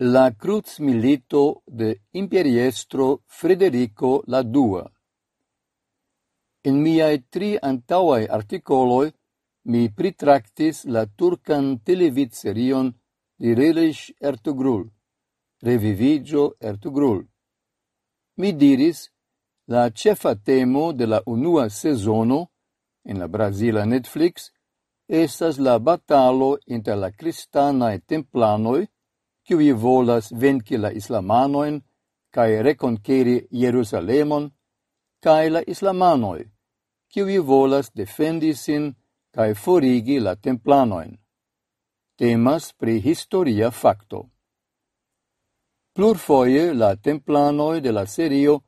la cruz milito de imperiestro Frederico la Dua. En miaj tri antaŭaj articoloi mi pritractis la turcan televizerion di Dirilish Ertugrul, Revivigio Ertugrul. Mi diris, la cefa temo de la unua sezono en la Brasila Netflix estas la batalo inter la cristanae templanoi qui volas venci la islamanoin cae reconceri Jerusalemon, cae la islamanoi, qui volas defendi sin cae forigi la templanoin. Temas pri historia facto. Plurfoie la templanoi de la serio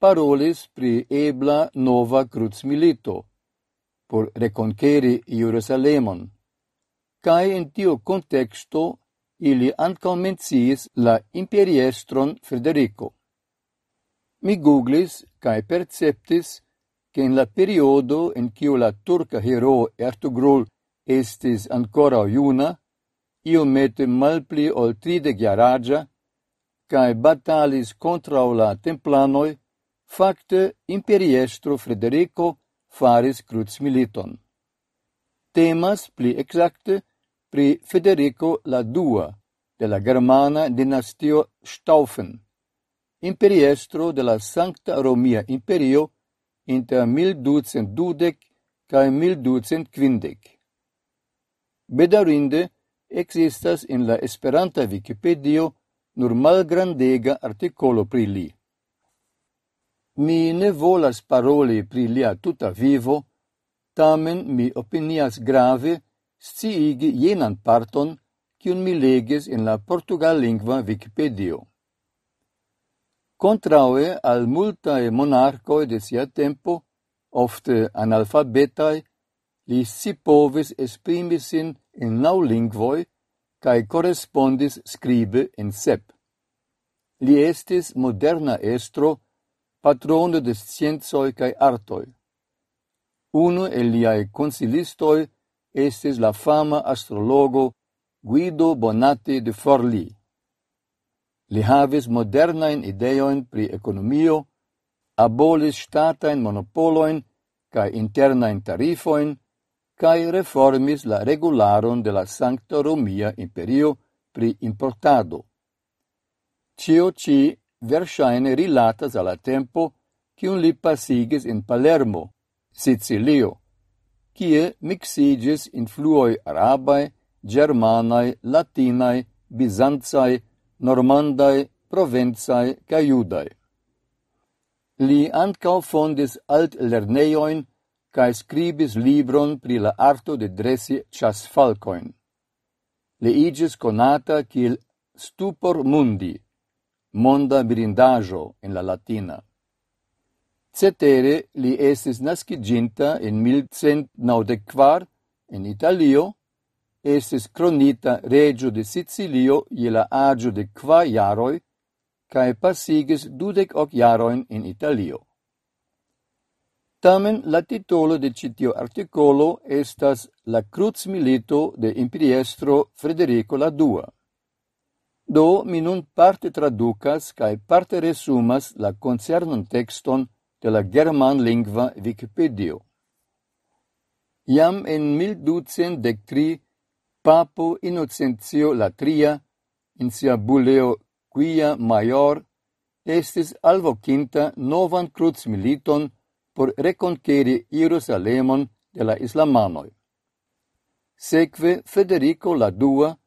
parolis pri ebla nova cruzmilito por reconqueri Jerusalemon, cae in tio contexto ili ankaŭ menciis la imperiestron Federico. Mi googlis cae perceptis, che in la periodo in cio la turca hero Ertugrul estis ancora iuna, io mette malpli ol tride giaragia, cae batalis contra la templanoi, facte imperiestro Frederico faris cruz militon. Temas pli exacte pri Federico la Dua, de la germana dinastio Staufen, imperiestro de la Sancta Romia Imperio inter 1220 cae 1250. Bedarinde existas in la Esperanta Vikipedio nur malgrandega artikolo pri li. Mi ne volas paroli pri lia tuta vivo, tamen mi opinias grave sciigi jenan parton cium mi leges in la Portugal lingua Wikipedia. Contraue al multae monarcoi de sia tempo, ofte analfabetae, li si povis esprimi sin in nau lingvoi cae correspondis scribe in sep. Li estis moderna estro, patrono de scienzoi cae artoi. Uno el liae consilistoi estis la fama astrologo Guido Bonatti de Forli. Li havis modernain ideoin pri economio, abolis statain monopoloin cae internain tarifoin, cae reformis la regularon de la Sancta Romia Imperio pri importado. Cio ci versaine rilatas alla tempo cium li pasigis in Palermo, Sicilio, cie mixigis influoi arabae germanai, latinai, bizantzai, normandai, provenzae ca judai. Li ancao fondis altlernejojn ca scribis libron pri la arto de dresi ĉasfalkojn. Li igis conata kiel Stupor Mundi, monda brindajo in la latina. Cetere li estis naskiĝinta in 1194 in Italio estis cronita regio de Sicilio je la agio de qua jaroj cae passigis dudec hoc jaroin in Italio. Tamen la titolo de citio articolo estas La cruz milito de impriestro Frederico la Dua. Do mi nun parte traducas cae parte resumas la concernon texton de la german lingua Wikipedia. Iam en 1203 papo Innocentio la tria, in sia buleo quia maior, estis alvocinta novan cruz militon por reconqueri Jerusalemon de la islamanoi. Seque Federico la Dua,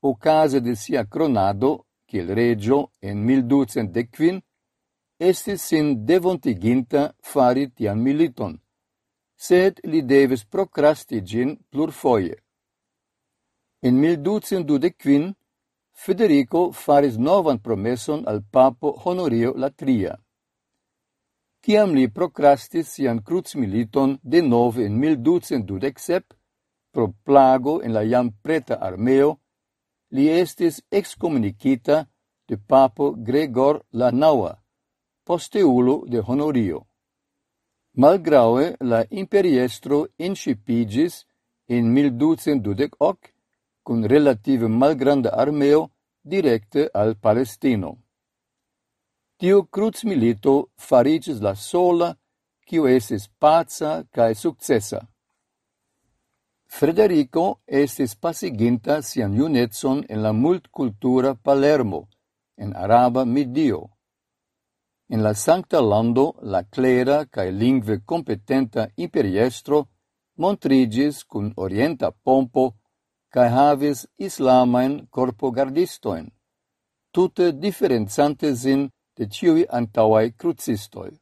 ocase de sia cronado, il regio en 1215, estis sin devontiginta fari tian militon, sed li devis procrasti gin plurfoie. In 1225 Federico faris novan promeson al papo Honorio la tria. Ciam li procrastis sian crucmiliton de nove in 1227, pro plago in la jam preta armeo, li estis excommunicita de papo Gregor la Naua, posteulo de Honorio. Malgraue la imperiestro incipigis in 1228 cun relative malgranda armeo directe al Palestino. Tiu cruz milito farigis la sola, quio esis pazza cae successa. Frederico estis pasiginta sian iunetson en la multcultura Palermo, en Araba Medio. En la Sancta Lando la clera cae lingve competenta imperiestro montrigis cun orienta pompo cae havis islamain corpogardistojn, tute differenzante sin de ciui antauae crucistoi.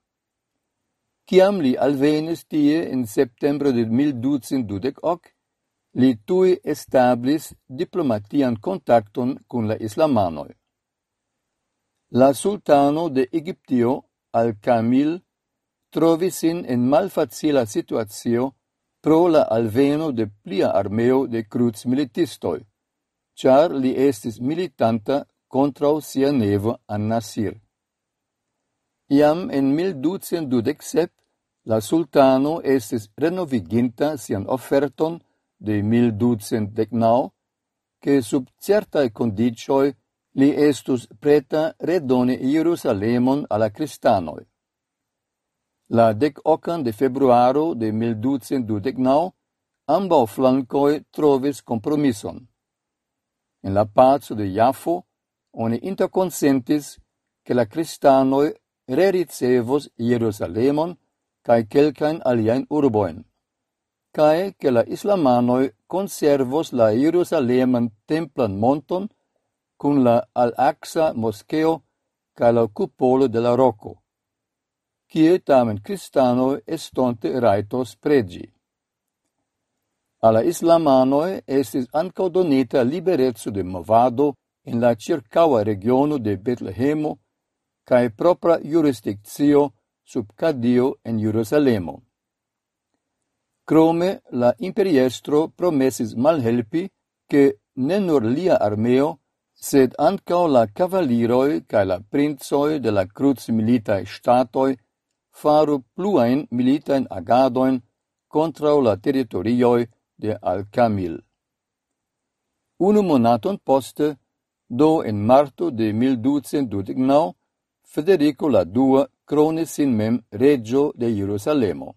Ciam li alvenis tie in septembro de 1228, li tui establis diplomatian contacton cun la islamanoi. La sultano de Egiptio, al-Kamil, trovis in en malfacila situatio pro la alveno de plia armeo de crucmilitistoj, char li estis militanta contra sia nevo An-Nasir. Iam en 1227 la sultano estis renoviginta sian offerton de 1219, che sub certae condicioi li estus preta redone Jerusalemon alla cristanoi la dec ocan de februaro de 1229, ambau flancoi trovis compromison. In la pazzo de Jaffo, oni interconsentis che la cristanoi rericevos Jerusalemon cae quelcaen aliaen urboen, cae che la islamanoi conservos la Jerusaleman templan monton cun la al-Aqsa moscheo cae la cupolo de la Rocco kie tamen cristano estonte raitos pregi. Alla islamanoi estis anca donita liberezzo de movado in la circaua regiono de Betlehemo cae propra jurisdictio sub Cadio en Jerusalemo. Crome la imperiestro promesis malhelpi che ne nur lia armeo, sed ancao la cavaliroi cae la princoi de la cruz militae statoi faru pluain militain agadoin contra la territorioi de Al-Kamil. Unu monaton poste, do en marto de 1229, Federico la Dua cronis sin mem regio de Jerusalemo.